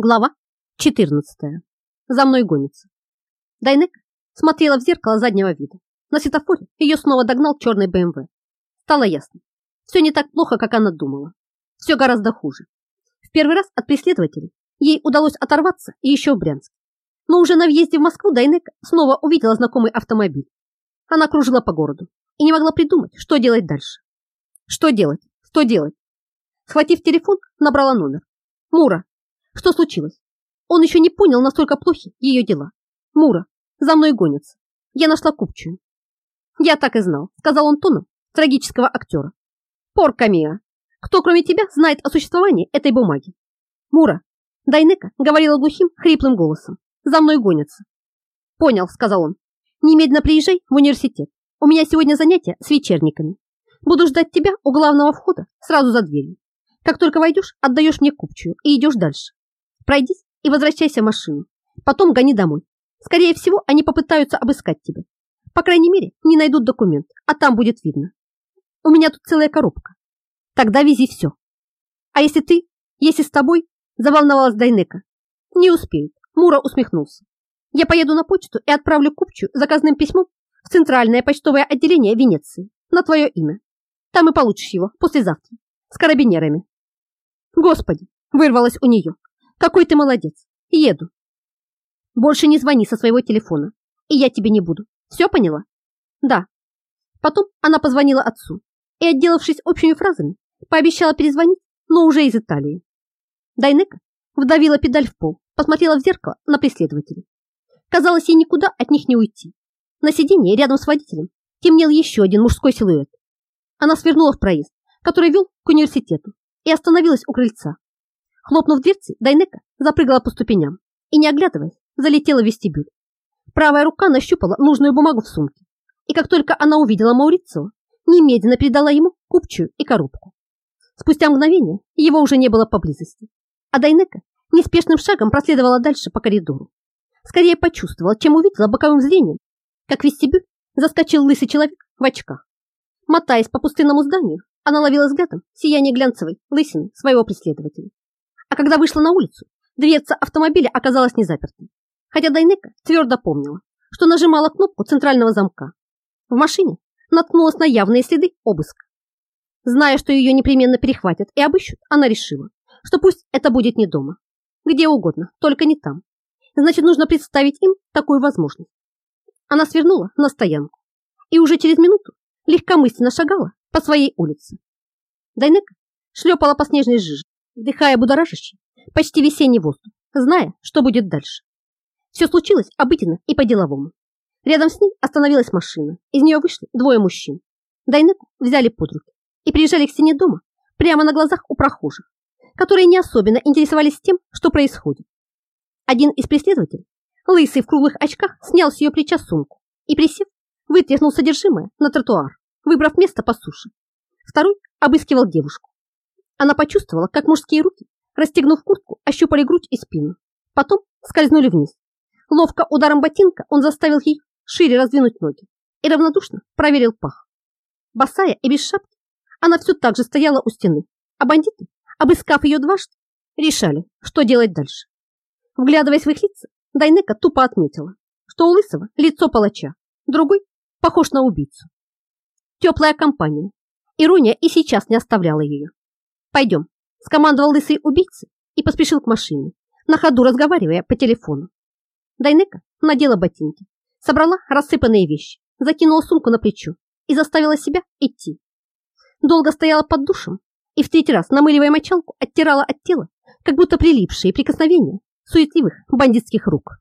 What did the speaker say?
Глава 14. За мной гонится. Дайнек смотрела в зеркало заднего вида. На светофоре ее снова догнал черный БМВ. Стало ясно. Все не так плохо, как она думала. Все гораздо хуже. В первый раз от преследователей ей удалось оторваться и еще в Брянске. Но уже на въезде в Москву Дайнек снова увидела знакомый автомобиль. Она кружила по городу и не могла придумать, что делать дальше. Что делать? Что делать? Схватив телефон, набрала номер. «Мура, что случилось? Он еще не понял, настолько плохи ее дела. Мура, за мной гонятся. Я нашла купчую. Я так и знал, сказал он тоном трагического актера. Порка Мия, кто кроме тебя знает о существовании этой бумаги? Мура, Дайнека говорила глухим, хриплым голосом. За мной гонятся. Понял, сказал он. Немедленно приезжай в университет. У меня сегодня занятия с вечерниками. Буду ждать тебя у главного входа сразу за дверью. Как только войдешь, отдаешь мне купчую и идешь дальше. Пройдись и возвращайся в машину. Потом гони домой. Скорее всего, они попытаются обыскать тебя. По крайней мере, не найдут документ, а там будет видно. У меня тут целая коробка. Тогда вези все. А если ты, если с тобой, заволновалась Дайнека. Не успеют. Мура усмехнулся. Я поеду на почту и отправлю купчу заказным письмом в центральное почтовое отделение Венеции на твое имя. Там и получишь его послезавтра с карабинерами. Господи, вырвалось у нее. Какой ты молодец. Еду. Больше не звони со своего телефона, и я тебе не буду. Все поняла? Да. Потом она позвонила отцу и, отделавшись общими фразами, пообещала перезвонить, но уже из Италии. Дайнека вдавила педаль в пол, посмотрела в зеркало на преследователей. Казалось, ей никуда от них не уйти. На сиденье рядом с водителем темнел еще один мужской силуэт. Она свернула в проезд, который вел к университету, и остановилась у крыльца. Хлопнув дверцей, Дайнека запрыгала по ступеням и, не оглядываясь, залетела в вестибюль. Правая рука нащупала нужную бумагу в сумке, и как только она увидела Маурицио, немедленно передала ему купчую и коробку. Спустя мгновение его уже не было поблизости, а Дайнека неспешным шагом проследовала дальше по коридору. Скорее почувствовала, чем увидела боковым зрением, как в вестибюль заскочил лысый человек в очках. Мотаясь по пустынному зданию, она ловила взглядом сияние глянцевой лысины своего преследователя. А когда вышла на улицу, дверца автомобиля оказалась не запертой. Хотя Дайнека твердо помнила, что нажимала кнопку центрального замка. В машине наткнулась на явные следы обыска. Зная, что ее непременно перехватят и обыщут, она решила, что пусть это будет не дома. Где угодно, только не там. Значит, нужно представить им такую возможность. Она свернула на стоянку и уже через минуту легкомысленно шагала по своей улице. Дайнека шлепала по снежной жиже, вдыхая будоражащий, почти весенний воздух, зная, что будет дальше. Все случилось обыденно и по-деловому. Рядом с ней остановилась машина. Из нее вышли двое мужчин. Дайнеку взяли под руки и приезжали к стене дома прямо на глазах у прохожих, которые не особенно интересовались тем, что происходит. Один из преследователей, лысый в круглых очках, снял с ее плеча сумку и, присев, вытряхнул содержимое на тротуар, выбрав место по суше. Второй обыскивал девушку. Она почувствовала, как мужские руки, расстегнув куртку, ощупали грудь и спину. Потом скользнули вниз. Ловко ударом ботинка он заставил ей шире раздвинуть ноги и равнодушно проверил пах. Босая и без шапки, она все так же стояла у стены, а бандиты, обыскав ее дважды, решали, что делать дальше. Вглядываясь в их лица, Дайнека тупо отметила, что у Лысого лицо палача, другой похож на убийцу. Теплая компания. Ирония и сейчас не оставляла ее. «Пойдем», – скомандовал лысый убийца и поспешил к машине, на ходу разговаривая по телефону. Дайнека надела ботинки, собрала рассыпанные вещи, закинула сумку на плечо и заставила себя идти. Долго стояла под душем и в третий раз, намыливая мочалку, оттирала от тела, как будто прилипшие прикосновения суетливых бандитских рук.